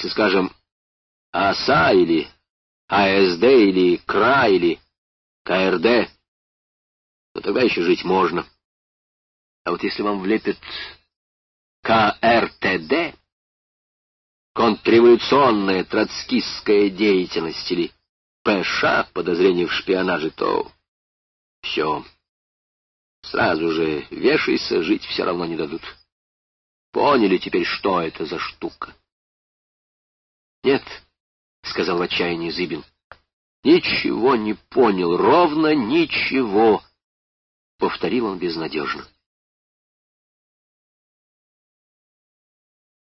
Если, скажем, АСА или АСД или КРА или КРД, то тогда еще жить можно. А вот если вам влепят КРТД, контрреволюционная троцкистская деятельность или ПШ, подозрение в шпионаже, то все. Сразу же вешайся, жить все равно не дадут. Поняли теперь, что это за штука? Нет, — сказал в отчаянии Зыбин. Ничего не понял, ровно ничего, — повторил он безнадежно.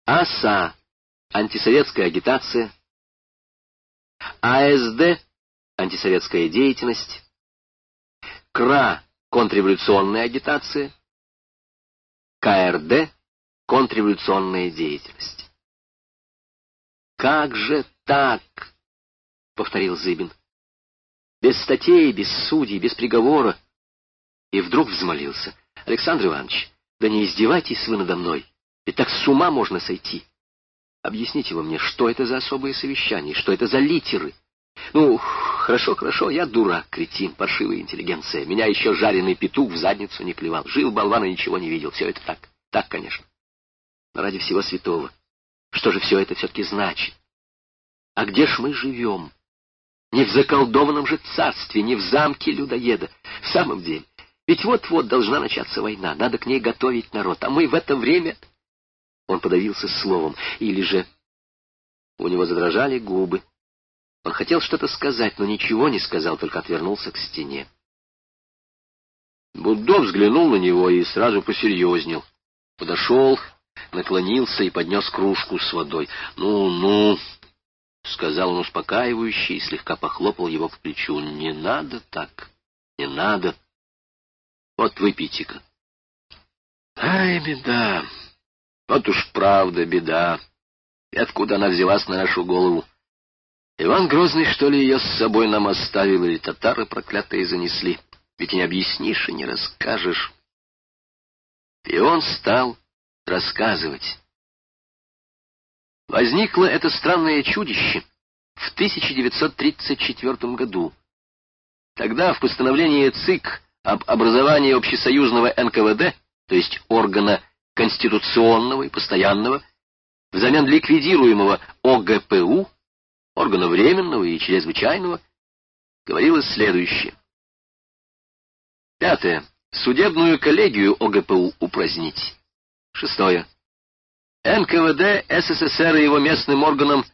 АСА — антисоветская агитация, АСД — антисоветская деятельность, КРА — контрреволюционная агитация, КРД — контрреволюционная деятельность. «Как же так?» — повторил Зыбин. «Без статей, без судей, без приговора». И вдруг взмолился. «Александр Иванович, да не издевайтесь вы надо мной, ведь так с ума можно сойти. Объясните вы мне, что это за особые совещания, что это за литеры? Ну, хорошо, хорошо, я дурак, кретин, паршивая интеллигенция. Меня еще жареный петух в задницу не клевал. Жил болван и ничего не видел. Все это так. Так, конечно. Но ради всего святого. Что же все это все-таки значит? А где ж мы живем? Не в заколдованном же царстве, не в замке людоеда. В самом деле, ведь вот-вот должна начаться война, надо к ней готовить народ, а мы в это время... Он подавился словом, или же... У него задрожали губы. Он хотел что-то сказать, но ничего не сказал, только отвернулся к стене. Буддо взглянул на него и сразу посерьезнел. Подошел, наклонился и поднес кружку с водой. «Ну, ну», — сказал он успокаивающе и слегка похлопал его по плечу. «Не надо так, не надо. Вот выпейте-ка». «Ай, беда! Вот уж правда беда! И откуда она взялась на нашу голову? Иван Грозный, что ли, ее с собой нам оставил, или татары проклятые занесли? Ведь не объяснишь и не расскажешь». И он стал рассказывать. Возникло это странное чудище в 1934 году. Тогда в постановлении ЦИК об образовании общесоюзного НКВД, то есть органа конституционного и постоянного, взамен ликвидируемого ОГПУ, органа временного и чрезвычайного, говорилось следующее. Пятое. Судебную коллегию ОГПУ упразднить. Шестое. НКВД СССР и его местным органам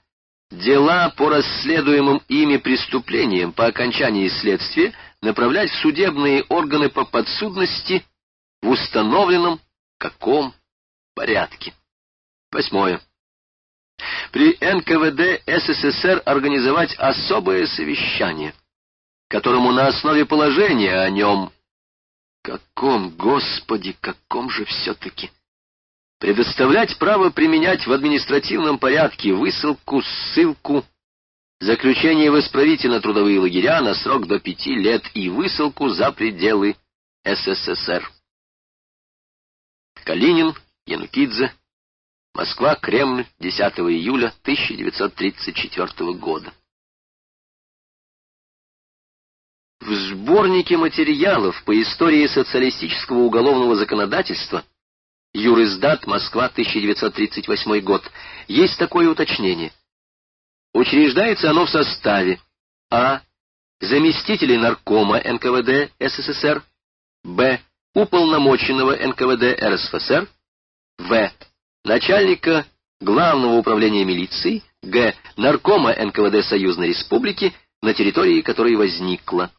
дела по расследуемым ими преступлениям по окончании следствия направлять в судебные органы по подсудности в установленном каком порядке. Восьмое. При НКВД СССР организовать особое совещание, которому на основе положения о нем... Каком, Господи, каком же все-таки предоставлять право применять в административном порядке высылку, ссылку, заключение в исправительно-трудовые лагеря на срок до пяти лет и высылку за пределы СССР. Калинин, Янукидзе, Москва, Кремль, 10 июля 1934 года. В сборнике материалов по истории социалистического уголовного законодательства Юриздат, Москва, 1938 год. Есть такое уточнение. Учреждается оно в составе А. Заместителей наркома НКВД СССР, Б. Уполномоченного НКВД РСФСР, В. Начальника Главного управления милиции, Г. Наркома НКВД Союзной Республики, на территории которой возникла